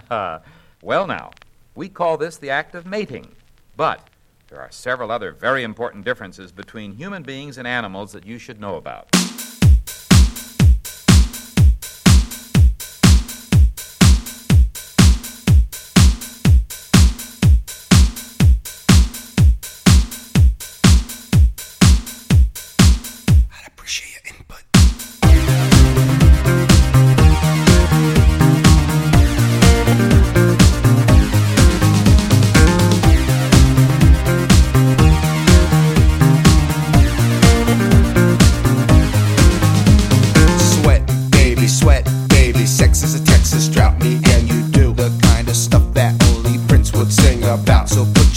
well, now, we call this the act of mating. But there are several other very important differences between human beings and animals that you should know about.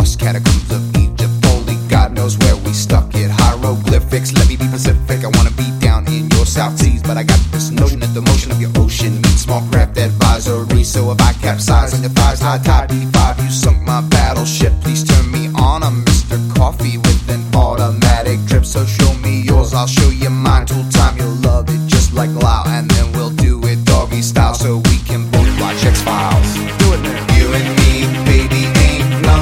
lost catacombs of Egypt. Only God knows where we stuck it. Hieroglyphics, let me be Pacific. I wanna be down in your South Seas, but I got this notion that the motion of your ocean meets small craft advisory. So if I capsize on your thighs, high tide B5, you sunk my battleship. Please turn me on. I'm Mr. Coffee with an automatic drip. So show me yours, I'll show you mine. Tool time, you'll love it just like Lao, and then we'll do it doggy style so we can both watch X Files.